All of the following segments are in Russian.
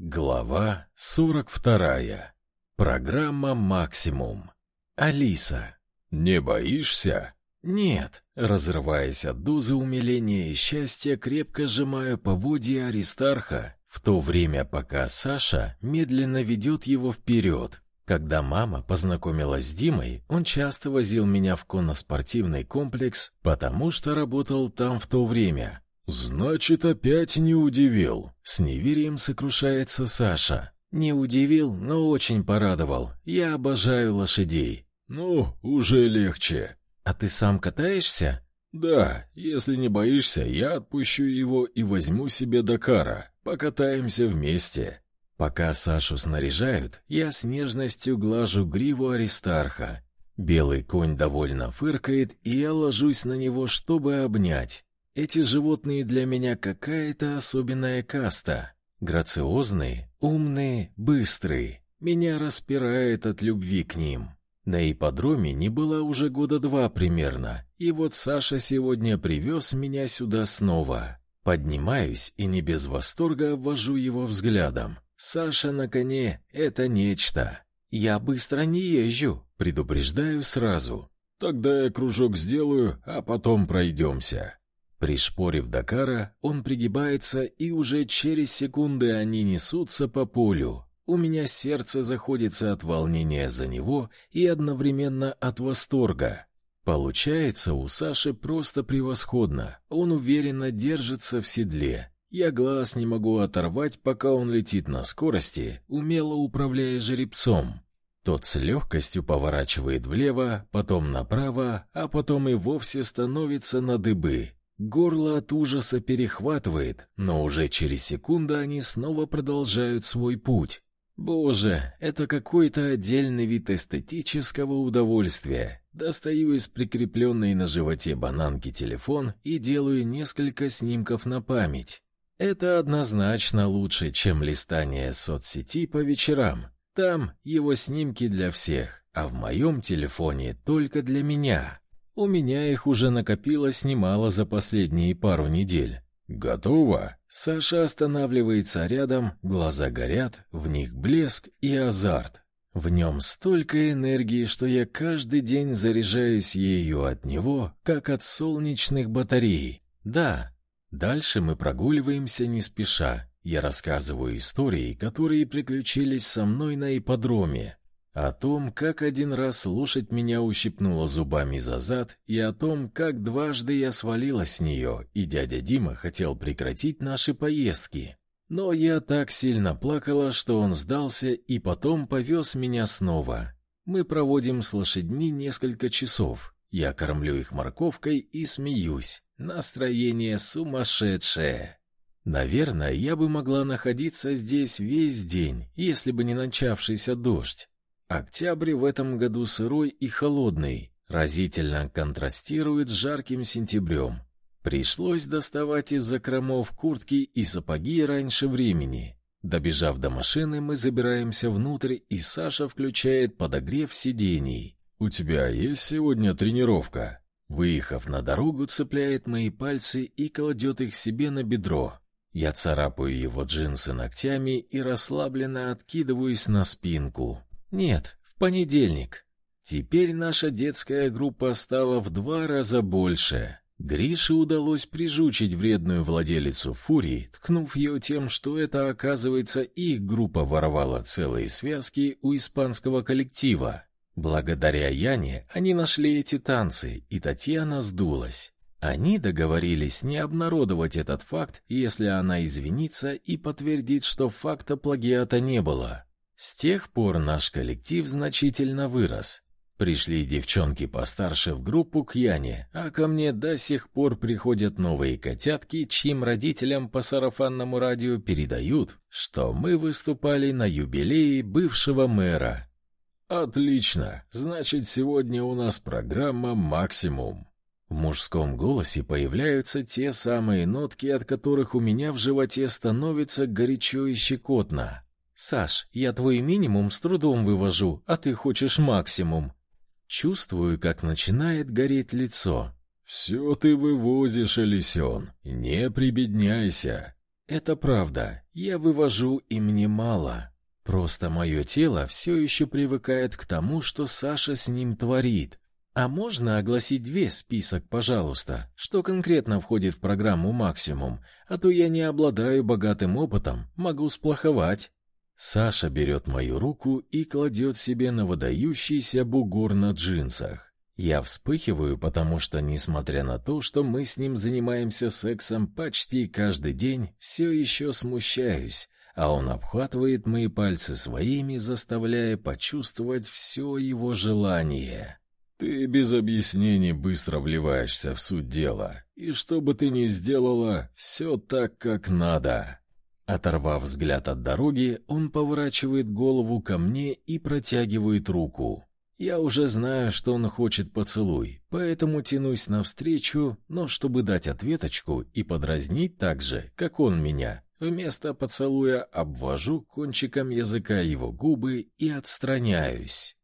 Глава 42. Программа «Максимум». Алиса. «Не боишься?» «Нет». Разрываясь от дозы умиления и счастья, крепко сжимаю поводья Аристарха, в то время пока Саша медленно ведет его вперед. Когда мама познакомилась с Димой, он часто возил меня в конноспортивный комплекс, потому что работал там в то время. «Значит, опять не удивил», — с неверием сокрушается Саша. «Не удивил, но очень порадовал. Я обожаю лошадей». «Ну, уже легче». «А ты сам катаешься?» «Да, если не боишься, я отпущу его и возьму себе Дакара. Покатаемся вместе». Пока Сашу снаряжают, я с нежностью глажу гриву Аристарха. Белый конь довольно фыркает, и я ложусь на него, чтобы обнять. Эти животные для меня какая-то особенная каста. Грациозные, умные, быстрые. Меня распирает от любви к ним. На ипподроме не было уже года два примерно, и вот Саша сегодня привез меня сюда снова. Поднимаюсь и не без восторга обвожу его взглядом. Саша на коне — это нечто. Я быстро не езжу, предупреждаю сразу. Тогда я кружок сделаю, а потом пройдемся. Пришпорив Дакара, он пригибается, и уже через секунды они несутся по полю. У меня сердце заходится от волнения за него и одновременно от восторга. Получается у Саши просто превосходно. Он уверенно держится в седле. Я глаз не могу оторвать, пока он летит на скорости, умело управляя жеребцом. Тот с легкостью поворачивает влево, потом направо, а потом и вовсе становится на дыбы. Горло от ужаса перехватывает, но уже через секунду они снова продолжают свой путь. Боже, это какой-то отдельный вид эстетического удовольствия. Достаю из прикрепленной на животе бананки телефон и делаю несколько снимков на память. Это однозначно лучше, чем листание соцсети по вечерам. Там его снимки для всех, а в моем телефоне только для меня. У меня их уже накопилось немало за последние пару недель. Готово. Саша останавливается рядом, глаза горят, в них блеск и азарт. В нем столько энергии, что я каждый день заряжаюсь ею от него, как от солнечных батарей. Да. Дальше мы прогуливаемся не спеша. Я рассказываю истории, которые приключились со мной на ипподроме. О том, как один раз лошадь меня ущипнула зубами за зад, и о том, как дважды я свалилась с нее, и дядя Дима хотел прекратить наши поездки. Но я так сильно плакала, что он сдался и потом повез меня снова. Мы проводим с лошадьми несколько часов. Я кормлю их морковкой и смеюсь. Настроение сумасшедшее. Наверное, я бы могла находиться здесь весь день, если бы не начавшийся дождь. Октябрь в этом году сырой и холодный, разительно контрастирует с жарким сентябрем. Пришлось доставать из закромов куртки и сапоги раньше времени. Добежав до машины, мы забираемся внутрь, и Саша включает подогрев сидений. «У тебя есть сегодня тренировка?» Выехав на дорогу, цепляет мои пальцы и кладет их себе на бедро. Я царапаю его джинсы ногтями и расслабленно откидываюсь на спинку. Нет, в понедельник. Теперь наша детская группа стала в два раза больше. Грише удалось прижучить вредную владелицу Фурии, ткнув ее тем, что это, оказывается, их группа воровала целые связки у испанского коллектива. Благодаря Яне они нашли эти танцы, и Татьяна сдулась. Они договорились не обнародовать этот факт, если она извинится и подтвердит, что факта плагиата не было. С тех пор наш коллектив значительно вырос. Пришли девчонки постарше в группу к Яне, а ко мне до сих пор приходят новые котятки, чьим родителям по сарафанному радио передают, что мы выступали на юбилее бывшего мэра. Отлично. Значит, сегодня у нас программа Максимум. В мужском голосе появляются те самые нотки, от которых у меня в животе становится горячо и щекотно. Саш, я твой минимум с трудом вывожу, а ты хочешь максимум. Чувствую, как начинает гореть лицо. Все ты вывозишь, Алисен, не прибедняйся. Это правда. Я вывожу, и мне мало. Просто мое тело все еще привыкает к тому, что Саша с ним творит. А можно огласить весь список, пожалуйста? Что конкретно входит в программу «Максимум»? А то я не обладаю богатым опытом, могу сплоховать. Саша берет мою руку и кладет себе на выдающийся бугор на джинсах. Я вспыхиваю, потому что, несмотря на то, что мы с ним занимаемся сексом почти каждый день, все еще смущаюсь, а он обхватывает мои пальцы своими, заставляя почувствовать все его желание. Ты без объяснений быстро вливаешься в суть дела, и что бы ты ни сделала, все так, как надо. Оторвав взгляд от дороги, он поворачивает голову ко мне и протягивает руку. Я уже знаю, что он хочет поцелуй, поэтому тянусь навстречу, но чтобы дать ответочку и подразнить так же, как он меня, вместо поцелуя обвожу кончиком языка его губы и отстраняюсь.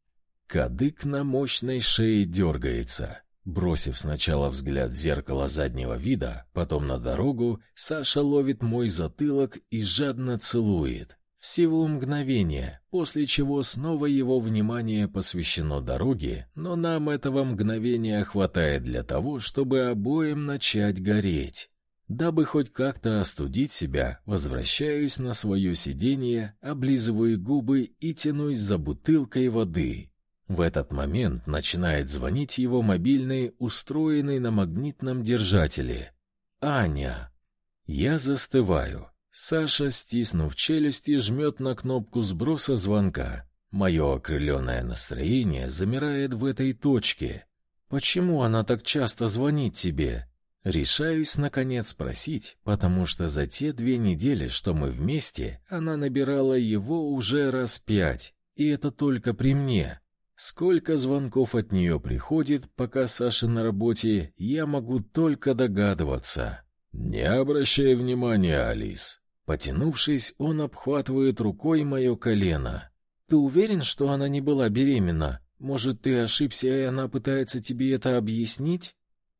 Кадык на мощной шее дергается. Бросив сначала взгляд в зеркало заднего вида, потом на дорогу, Саша ловит мой затылок и жадно целует. Всего мгновение, после чего снова его внимание посвящено дороге, но нам этого мгновения хватает для того, чтобы обоим начать гореть. Дабы хоть как-то остудить себя, возвращаюсь на свое сиденье, облизываю губы и тянусь за бутылкой воды. В этот момент начинает звонить его мобильный, устроенный на магнитном держателе. Аня. Я застываю. Саша, стиснув челюсти, жмет на кнопку сброса звонка. Мое окрыленное настроение замирает в этой точке. Почему она так часто звонит тебе? Решаюсь наконец спросить, потому что за те две недели, что мы вместе, она набирала его уже раз пять, и это только при мне. Сколько звонков от нее приходит, пока Саша на работе, я могу только догадываться. Не обращай внимания, Алис. Потянувшись, он обхватывает рукой мое колено. Ты уверен, что она не была беременна? Может, ты ошибся, и она пытается тебе это объяснить?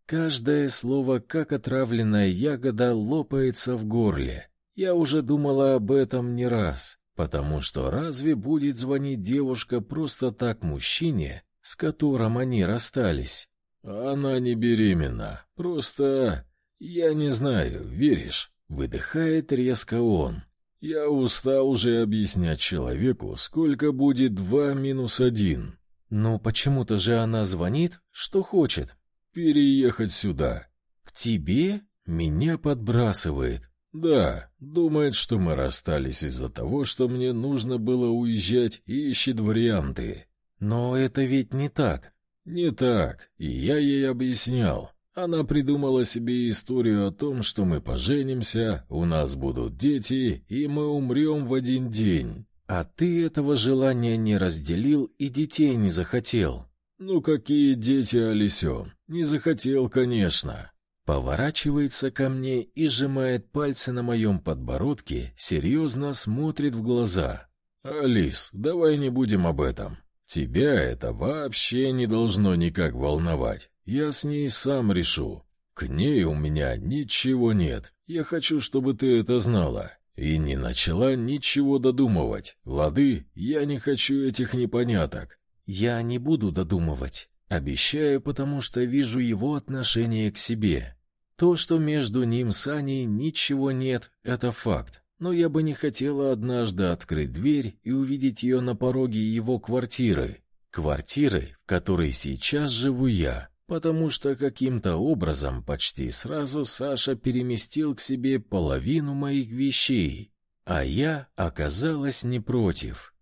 Каждое слово, как отравленная ягода, лопается в горле. Я уже думала об этом не раз, потому что разве будет звонить девушка просто так мужчине, с которым они расстались? Она не беременна. Просто я не знаю, веришь? Выдыхает резко он. Я устал уже объяснять человеку, сколько будет два минус один. Но почему-то же она звонит, что хочет. Переехать сюда. К тебе? Меня подбрасывает. Да, думает, что мы расстались из-за того, что мне нужно было уезжать и ищет варианты. Но это ведь не так. Не так, и я ей объяснял. Она придумала себе историю о том, что мы поженимся, у нас будут дети, и мы умрем в один день. А ты этого желания не разделил и детей не захотел. Ну какие дети, Алисё? Не захотел, конечно. Поворачивается ко мне и сжимает пальцы на моем подбородке, серьезно смотрит в глаза. Алис, давай не будем об этом. Тебя это вообще не должно никак волновать. Я с ней сам решу. К ней у меня ничего нет. Я хочу, чтобы ты это знала. И не начала ничего додумывать. Лады, я не хочу этих непоняток. Я не буду додумывать. Обещаю, потому что вижу его отношение к себе. То, что между ним с Аней ничего нет, это факт. Но я бы не хотела однажды открыть дверь и увидеть ее на пороге его квартиры. Квартиры, в которой сейчас живу я потому что каким-то образом почти сразу Саша переместил к себе половину моих вещей, а я оказалась не против.